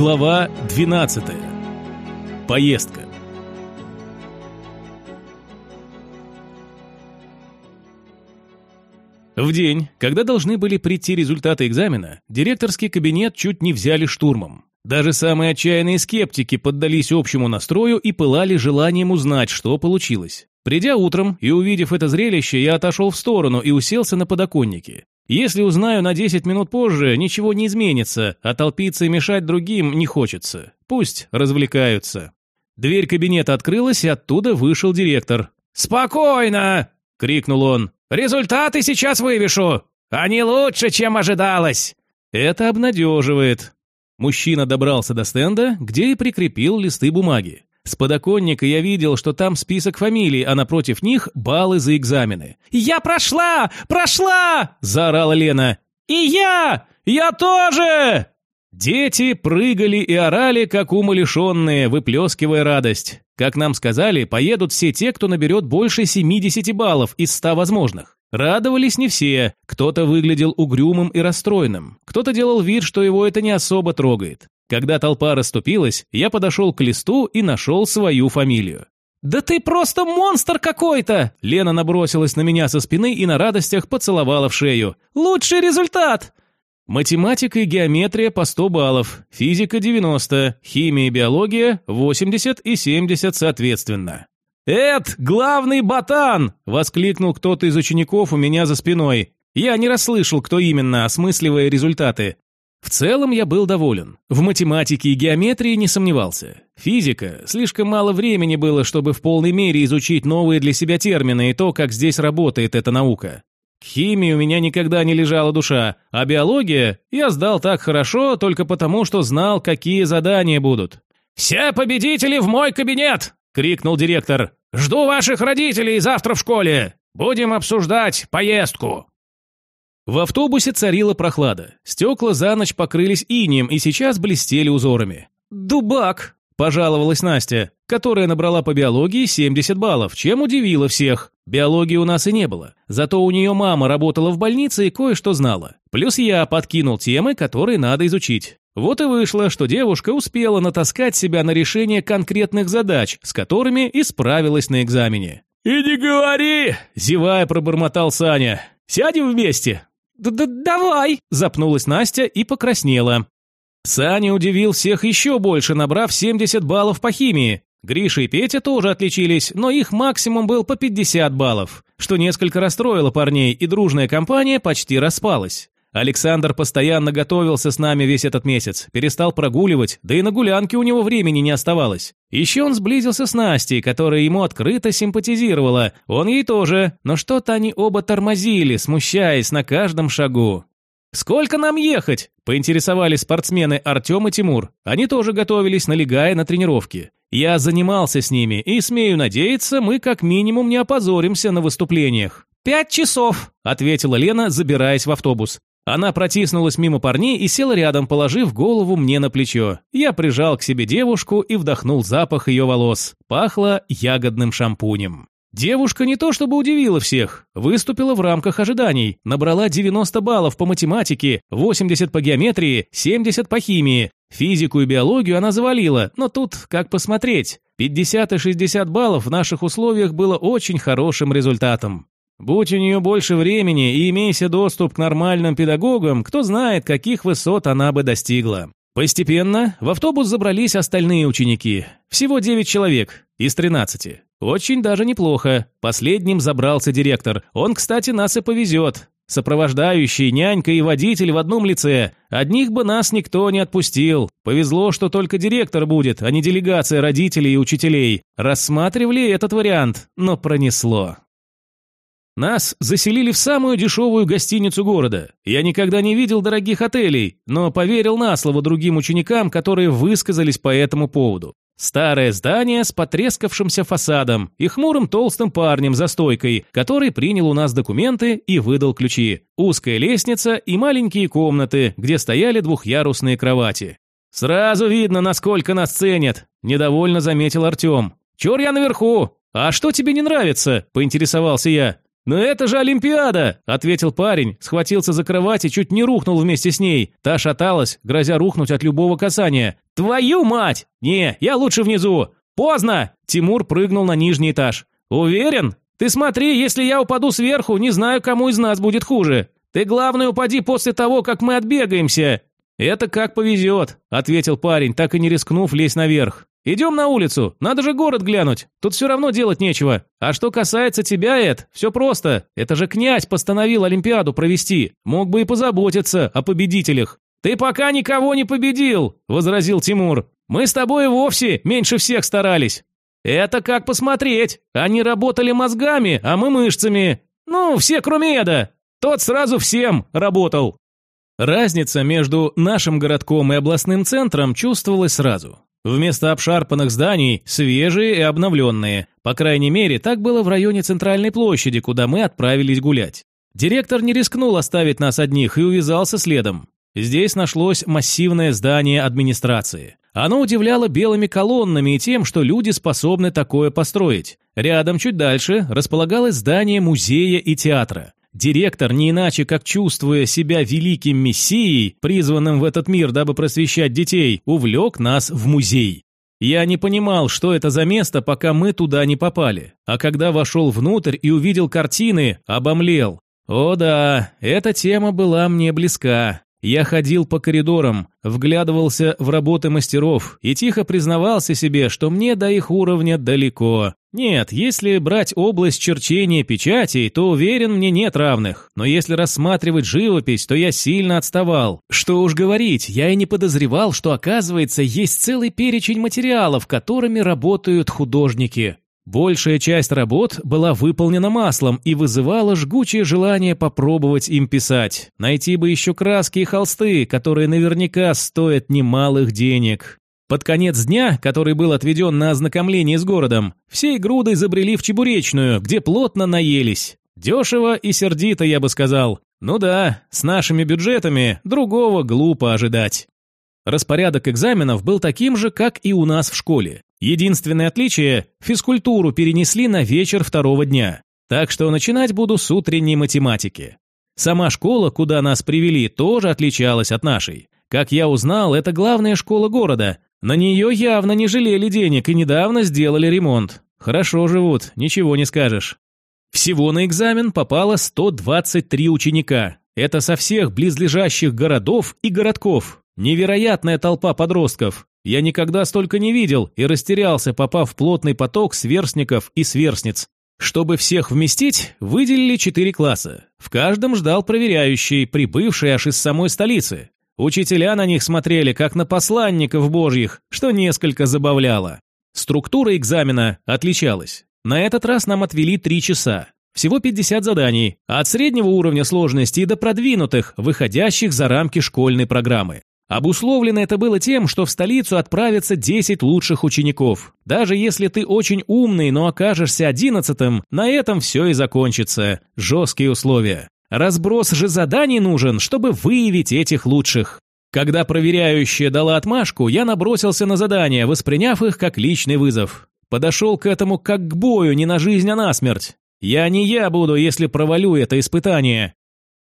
Глава 12. Поездка. В день, когда должны были прийти результаты экзамена, директорский кабинет чуть не взяли штурмом. Даже самые отчаянные скептики поддались общему настрою и пылали желанием узнать, что получилось. Придя утром и увидев это зрелище, я отошел в сторону и уселся на подоконнике. Если узнаю на 10 минут позже, ничего не изменится, а толпиться и мешать другим не хочется. Пусть развлекаются. Дверь кабинета открылась, и оттуда вышел директор. «Спокойно!» – крикнул он. «Результаты сейчас вывешу! Они лучше, чем ожидалось!» Это обнадеживает. Мужчина добрался до стенда, где и прикрепил листы бумаги. С подоконника я видел, что там список фамилий, а напротив них баллы за экзамены. «Я прошла! Прошла!» – заорала Лена. «И я! Я тоже!» Дети прыгали и орали, как умалишенные, выплескивая радость. Как нам сказали, поедут все те, кто наберет больше 70 баллов из 100 возможных. Радовались не все, кто-то выглядел угрюмым и расстроенным, кто-то делал вид, что его это не особо трогает. Когда толпа расступилась, я подошел к листу и нашел свою фамилию. «Да ты просто монстр какой-то!» Лена набросилась на меня со спины и на радостях поцеловала в шею. «Лучший результат!» Математика и геометрия по 100 баллов, физика 90, химия и биология 80 и 70 соответственно. «Эд, главный ботан!» – воскликнул кто-то из учеников у меня за спиной. Я не расслышал, кто именно, осмысливая результаты. В целом я был доволен. В математике и геометрии не сомневался. Физика. Слишком мало времени было, чтобы в полной мере изучить новые для себя термины и то, как здесь работает эта наука. К химии у меня никогда не лежала душа, а биология я сдал так хорошо только потому, что знал, какие задания будут. «Все победители в мой кабинет!» – крикнул директор. «Жду ваших родителей завтра в школе! Будем обсуждать поездку!» В автобусе царила прохлада. Стекла за ночь покрылись инием и сейчас блестели узорами. «Дубак!» – пожаловалась Настя, которая набрала по биологии 70 баллов, чем удивила всех. Биологии у нас и не было. Зато у нее мама работала в больнице и кое-что знала. Плюс я подкинул темы, которые надо изучить. Вот и вышло, что девушка успела натаскать себя на решение конкретных задач, с которыми и справилась на экзамене. «И не говори!» – зевая пробормотал Саня. «Сядем вместе?» Д -д «Давай!» – запнулась Настя и покраснела. Саня удивил всех еще больше, набрав 70 баллов по химии. Гриша и Петя тоже отличились, но их максимум был по 50 баллов, что несколько расстроило парней, и дружная компания почти распалась. Александр постоянно готовился с нами весь этот месяц, перестал прогуливать, да и на гулянке у него времени не оставалось. Еще он сблизился с Настей, которая ему открыто симпатизировала, он ей тоже, но что-то они оба тормозили, смущаясь на каждом шагу. «Сколько нам ехать?» – поинтересовались спортсмены Артем и Тимур. Они тоже готовились, налегая на тренировки. Я занимался с ними, и, смею надеяться, мы как минимум не опозоримся на выступлениях. «Пять часов», – ответила Лена, забираясь в автобус. Она протиснулась мимо парней и села рядом, положив голову мне на плечо. Я прижал к себе девушку и вдохнул запах ее волос. Пахло ягодным шампунем. Девушка не то чтобы удивила всех, выступила в рамках ожиданий, набрала 90 баллов по математике, 80 по геометрии, 70 по химии. Физику и биологию она завалила, но тут как посмотреть. 50 и 60 баллов в наших условиях было очень хорошим результатом. Будь у нее больше времени и имейся доступ к нормальным педагогам, кто знает, каких высот она бы достигла. Постепенно в автобус забрались остальные ученики. Всего 9 человек из 13. Очень даже неплохо. Последним забрался директор. Он, кстати, нас и повезет. Сопровождающий, нянька и водитель в одном лице. Одних бы нас никто не отпустил. Повезло, что только директор будет, а не делегация родителей и учителей. Рассматривали этот вариант, но пронесло. Нас заселили в самую дешевую гостиницу города. Я никогда не видел дорогих отелей, но поверил на слово другим ученикам, которые высказались по этому поводу. Старое здание с потрескавшимся фасадом и хмурым толстым парнем за стойкой, который принял у нас документы и выдал ключи. Узкая лестница и маленькие комнаты, где стояли двухъярусные кровати. «Сразу видно, насколько нас ценят», – недовольно заметил Артем. «Чур я наверху. А что тебе не нравится?» – поинтересовался я. «Но это же Олимпиада!» – ответил парень, схватился за кровать и чуть не рухнул вместе с ней. Та шаталась, грозя рухнуть от любого касания. «Твою мать! Не, я лучше внизу! Поздно!» Тимур прыгнул на нижний этаж. «Уверен? Ты смотри, если я упаду сверху, не знаю, кому из нас будет хуже. Ты, главное, упади после того, как мы отбегаемся». «Это как повезет», – ответил парень, так и не рискнув лезть наверх. «Идем на улицу, надо же город глянуть, тут все равно делать нечего. А что касается тебя, Эд, все просто. Это же князь постановил Олимпиаду провести, мог бы и позаботиться о победителях». «Ты пока никого не победил», – возразил Тимур. «Мы с тобой вовсе меньше всех старались». «Это как посмотреть. Они работали мозгами, а мы мышцами. Ну, все кроме Эда. Тот сразу всем работал». Разница между нашим городком и областным центром чувствовалась сразу. Вместо обшарпанных зданий – свежие и обновленные. По крайней мере, так было в районе центральной площади, куда мы отправились гулять. Директор не рискнул оставить нас одних и увязался следом. Здесь нашлось массивное здание администрации. Оно удивляло белыми колоннами и тем, что люди способны такое построить. Рядом, чуть дальше, располагалось здание музея и театра. Директор, не иначе как чувствуя себя великим мессией, призванным в этот мир, дабы просвещать детей, увлек нас в музей. Я не понимал, что это за место, пока мы туда не попали. А когда вошел внутрь и увидел картины, обомлел. О да, эта тема была мне близка. Я ходил по коридорам, вглядывался в работы мастеров и тихо признавался себе, что мне до их уровня далеко. Нет, если брать область черчения печатей, то уверен, мне нет равных. Но если рассматривать живопись, то я сильно отставал. Что уж говорить, я и не подозревал, что оказывается есть целый перечень материалов, которыми работают художники. Большая часть работ была выполнена маслом и вызывала жгучее желание попробовать им писать. Найти бы еще краски и холсты, которые наверняка стоят немалых денег. Под конец дня, который был отведен на ознакомление с городом, всей грудой забрели в Чебуречную, где плотно наелись. Дешево и сердито, я бы сказал. Ну да, с нашими бюджетами другого глупо ожидать. Распорядок экзаменов был таким же, как и у нас в школе. Единственное отличие – физкультуру перенесли на вечер второго дня. Так что начинать буду с утренней математики. Сама школа, куда нас привели, тоже отличалась от нашей. Как я узнал, это главная школа города. На нее явно не жалели денег и недавно сделали ремонт. Хорошо живут, ничего не скажешь. Всего на экзамен попало 123 ученика. Это со всех близлежащих городов и городков. Невероятная толпа подростков. Я никогда столько не видел и растерялся, попав в плотный поток сверстников и сверстниц. Чтобы всех вместить, выделили четыре класса. В каждом ждал проверяющий, прибывший аж из самой столицы. Учителя на них смотрели, как на посланников божьих, что несколько забавляло. Структура экзамена отличалась. На этот раз нам отвели три часа. Всего 50 заданий, от среднего уровня сложности до продвинутых, выходящих за рамки школьной программы. Обусловлено это было тем, что в столицу отправятся 10 лучших учеников. Даже если ты очень умный, но окажешься одиннадцатым, на этом все и закончится. Жесткие условия. Разброс же заданий нужен, чтобы выявить этих лучших. Когда проверяющая дала отмашку, я набросился на задания, восприняв их как личный вызов. Подошел к этому как к бою, не на жизнь, а на смерть. Я не я буду, если провалю это испытание.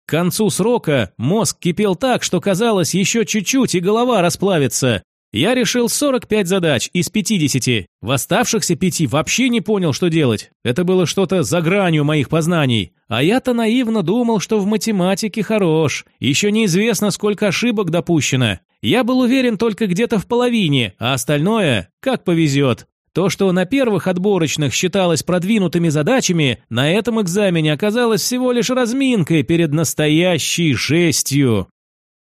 К концу срока мозг кипел так, что казалось, еще чуть-чуть и голова расплавится. Я решил 45 задач из 50. В оставшихся пяти вообще не понял, что делать. Это было что-то за гранью моих познаний. А я-то наивно думал, что в математике хорош. Еще неизвестно, сколько ошибок допущено. Я был уверен только где-то в половине, а остальное – как повезет. То, что на первых отборочных считалось продвинутыми задачами, на этом экзамене оказалось всего лишь разминкой перед настоящей жестью.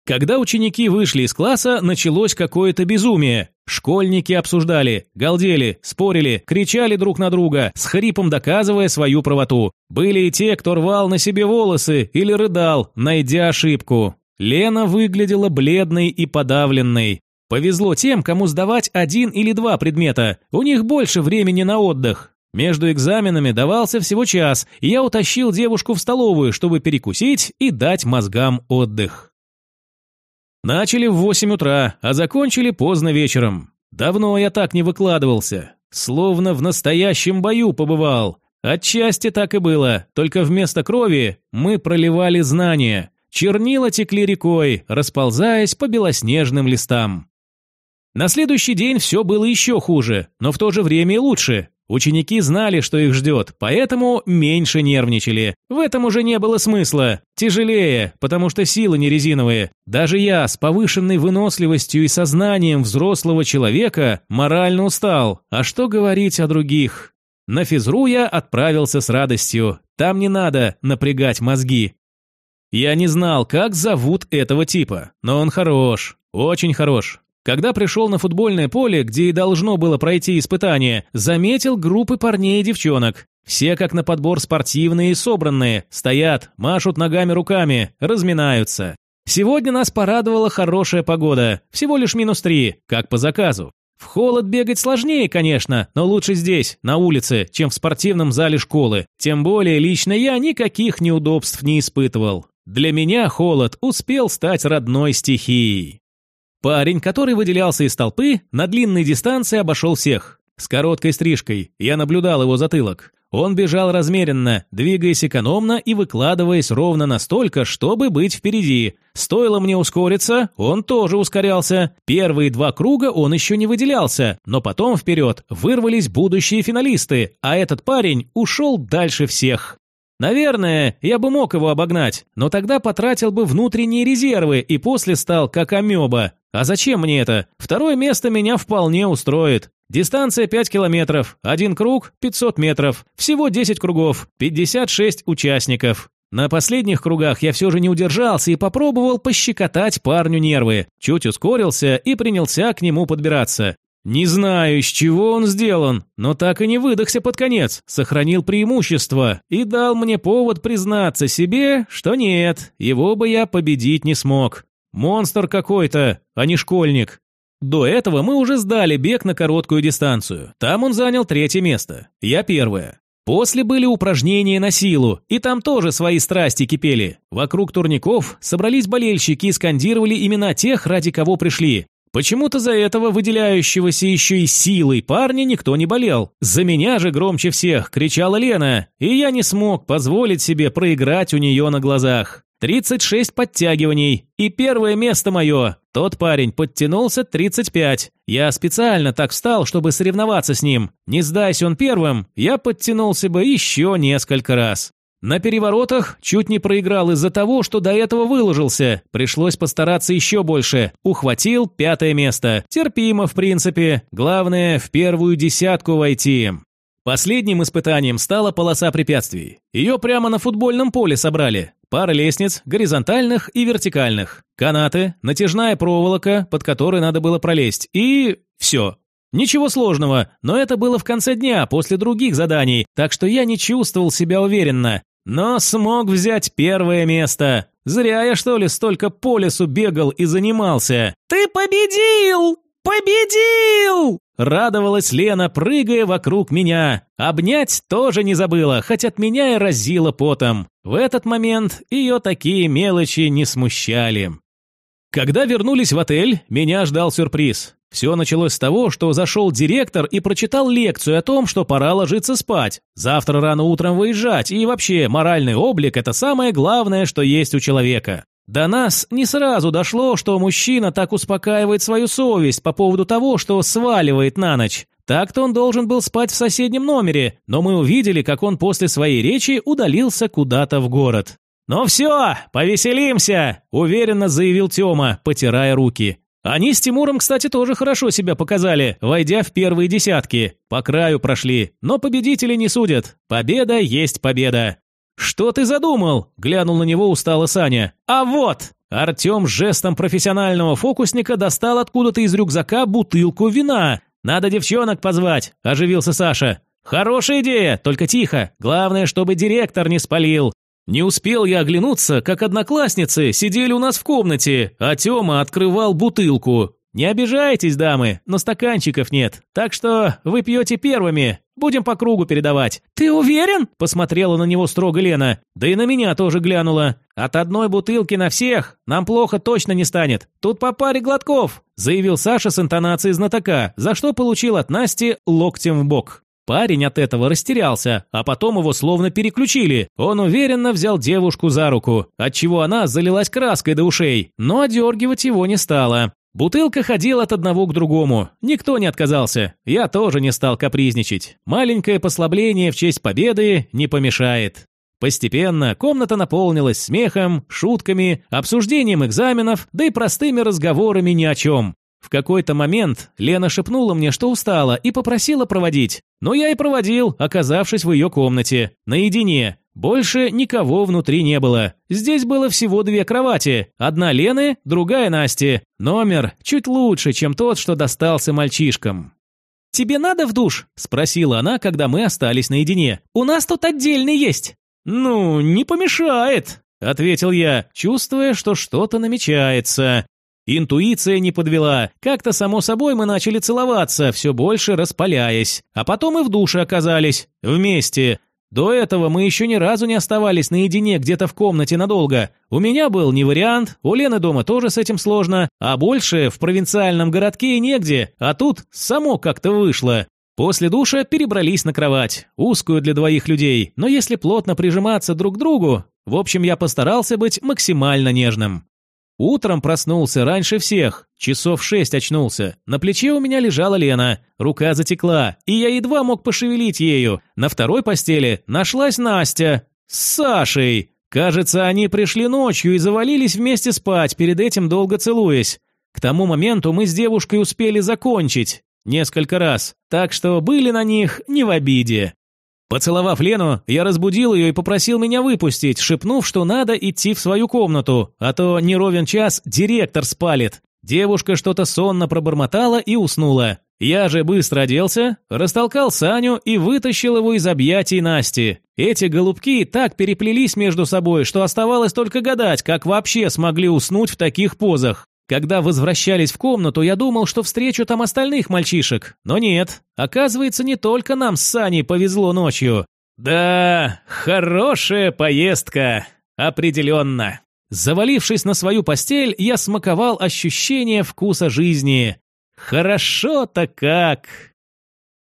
Когда ученики вышли из класса, началось какое-то безумие. Школьники обсуждали, галдели, спорили, кричали друг на друга, с хрипом доказывая свою правоту. Были и те, кто рвал на себе волосы или рыдал, найдя ошибку. Лена выглядела бледной и подавленной. Повезло тем, кому сдавать один или два предмета, у них больше времени на отдых. Между экзаменами давался всего час, и я утащил девушку в столовую, чтобы перекусить и дать мозгам отдых. Начали в 8 утра, а закончили поздно вечером. Давно я так не выкладывался. Словно в настоящем бою побывал. Отчасти так и было, только вместо крови мы проливали знания. Чернила текли рекой, расползаясь по белоснежным листам. На следующий день все было еще хуже, но в то же время и лучше. Ученики знали, что их ждет, поэтому меньше нервничали. В этом уже не было смысла. Тяжелее, потому что силы не резиновые. Даже я с повышенной выносливостью и сознанием взрослого человека морально устал. А что говорить о других? На физру я отправился с радостью. Там не надо напрягать мозги. Я не знал, как зовут этого типа, но он хорош, очень хорош. Когда пришел на футбольное поле, где и должно было пройти испытание, заметил группы парней и девчонок. Все как на подбор спортивные и собранные, стоят, машут ногами-руками, разминаются. Сегодня нас порадовала хорошая погода, всего лишь минус три, как по заказу. В холод бегать сложнее, конечно, но лучше здесь, на улице, чем в спортивном зале школы. Тем более лично я никаких неудобств не испытывал. Для меня холод успел стать родной стихией. Парень, который выделялся из толпы, на длинной дистанции обошел всех. С короткой стрижкой. Я наблюдал его затылок. Он бежал размеренно, двигаясь экономно и выкладываясь ровно настолько, чтобы быть впереди. Стоило мне ускориться, он тоже ускорялся. Первые два круга он еще не выделялся, но потом вперед вырвались будущие финалисты, а этот парень ушел дальше всех. Наверное, я бы мог его обогнать, но тогда потратил бы внутренние резервы и после стал как амеба. А зачем мне это? Второе место меня вполне устроит. Дистанция 5 километров, один круг – 500 метров, всего 10 кругов, 56 участников. На последних кругах я все же не удержался и попробовал пощекотать парню нервы. Чуть ускорился и принялся к нему подбираться. Не знаю, из чего он сделан, но так и не выдохся под конец, сохранил преимущество и дал мне повод признаться себе, что нет, его бы я победить не смог. Монстр какой-то, а не школьник. До этого мы уже сдали бег на короткую дистанцию. Там он занял третье место. Я первое. После были упражнения на силу, и там тоже свои страсти кипели. Вокруг турников собрались болельщики и скандировали имена тех, ради кого пришли. Почему-то за этого выделяющегося еще и силой парня никто не болел. За меня же громче всех кричала Лена, и я не смог позволить себе проиграть у нее на глазах. 36 подтягиваний. И первое место мое. Тот парень подтянулся 35. Я специально так встал, чтобы соревноваться с ним. Не сдайся он первым, я подтянулся бы еще несколько раз. На переворотах чуть не проиграл из-за того, что до этого выложился. Пришлось постараться еще больше. Ухватил пятое место. Терпимо, в принципе. Главное, в первую десятку войти. Последним испытанием стала полоса препятствий. Ее прямо на футбольном поле собрали. Пара лестниц, горизонтальных и вертикальных. Канаты, натяжная проволока, под которой надо было пролезть. И все. Ничего сложного, но это было в конце дня, после других заданий, так что я не чувствовал себя уверенно. Но смог взять первое место. Зря я, что ли, столько по лесу бегал и занимался. «Ты победил! Победил!» Радовалась Лена, прыгая вокруг меня. Обнять тоже не забыла, хоть от меня и разила потом. В этот момент ее такие мелочи не смущали. Когда вернулись в отель, меня ждал сюрприз. Все началось с того, что зашел директор и прочитал лекцию о том, что пора ложиться спать. Завтра рано утром выезжать, и вообще моральный облик – это самое главное, что есть у человека. До нас не сразу дошло, что мужчина так успокаивает свою совесть по поводу того, что сваливает на ночь. Так-то он должен был спать в соседнем номере, но мы увидели, как он после своей речи удалился куда-то в город. «Ну все, повеселимся!» – уверенно заявил Тёма, потирая руки. Они с Тимуром, кстати, тоже хорошо себя показали, войдя в первые десятки. По краю прошли, но победители не судят. Победа есть победа. «Что ты задумал?» – глянул на него устало Саня. «А вот!» Артем жестом профессионального фокусника достал откуда-то из рюкзака бутылку вина. «Надо девчонок позвать», – оживился Саша. «Хорошая идея, только тихо. Главное, чтобы директор не спалил». Не успел я оглянуться, как одноклассницы сидели у нас в комнате, а Тёма открывал бутылку. Не обижайтесь, дамы, но стаканчиков нет, так что вы пьете первыми. Будем по кругу передавать». «Ты уверен?» – посмотрела на него строго Лена. Да и на меня тоже глянула. «От одной бутылки на всех нам плохо точно не станет. Тут по паре глотков», – заявил Саша с интонацией знатока, за что получил от Насти локтем в бок. Парень от этого растерялся, а потом его словно переключили. Он уверенно взял девушку за руку, отчего она залилась краской до ушей, но одергивать его не стала. Бутылка ходила от одного к другому. Никто не отказался. Я тоже не стал капризничать. Маленькое послабление в честь победы не помешает. Постепенно комната наполнилась смехом, шутками, обсуждением экзаменов, да и простыми разговорами ни о чем. В какой-то момент Лена шепнула мне, что устала, и попросила проводить. Но я и проводил, оказавшись в ее комнате. Наедине. Больше никого внутри не было. Здесь было всего две кровати. Одна Лены, другая Насти. Номер чуть лучше, чем тот, что достался мальчишкам. «Тебе надо в душ?» – спросила она, когда мы остались наедине. «У нас тут отдельный есть». «Ну, не помешает», – ответил я, чувствуя, что что-то намечается. Интуиция не подвела. Как-то само собой мы начали целоваться, все больше распаляясь. А потом и в душе оказались. Вместе. До этого мы еще ни разу не оставались наедине где-то в комнате надолго. У меня был не вариант, у Лены дома тоже с этим сложно, а больше в провинциальном городке и негде, а тут само как-то вышло. После душа перебрались на кровать, узкую для двоих людей, но если плотно прижиматься друг к другу, в общем, я постарался быть максимально нежным. Утром проснулся раньше всех, часов шесть очнулся. На плече у меня лежала Лена, рука затекла, и я едва мог пошевелить ею. На второй постели нашлась Настя с Сашей. Кажется, они пришли ночью и завалились вместе спать, перед этим долго целуясь. К тому моменту мы с девушкой успели закончить несколько раз, так что были на них не в обиде. Поцеловав Лену, я разбудил ее и попросил меня выпустить, шепнув, что надо идти в свою комнату, а то не ровен час директор спалит. Девушка что-то сонно пробормотала и уснула. Я же быстро оделся, растолкал Саню и вытащил его из объятий Насти. Эти голубки так переплелись между собой, что оставалось только гадать, как вообще смогли уснуть в таких позах. Когда возвращались в комнату, я думал, что встречу там остальных мальчишек. Но нет, оказывается, не только нам с Саней повезло ночью. Да, хорошая поездка. Определенно. Завалившись на свою постель, я смаковал ощущение вкуса жизни. Хорошо-то как!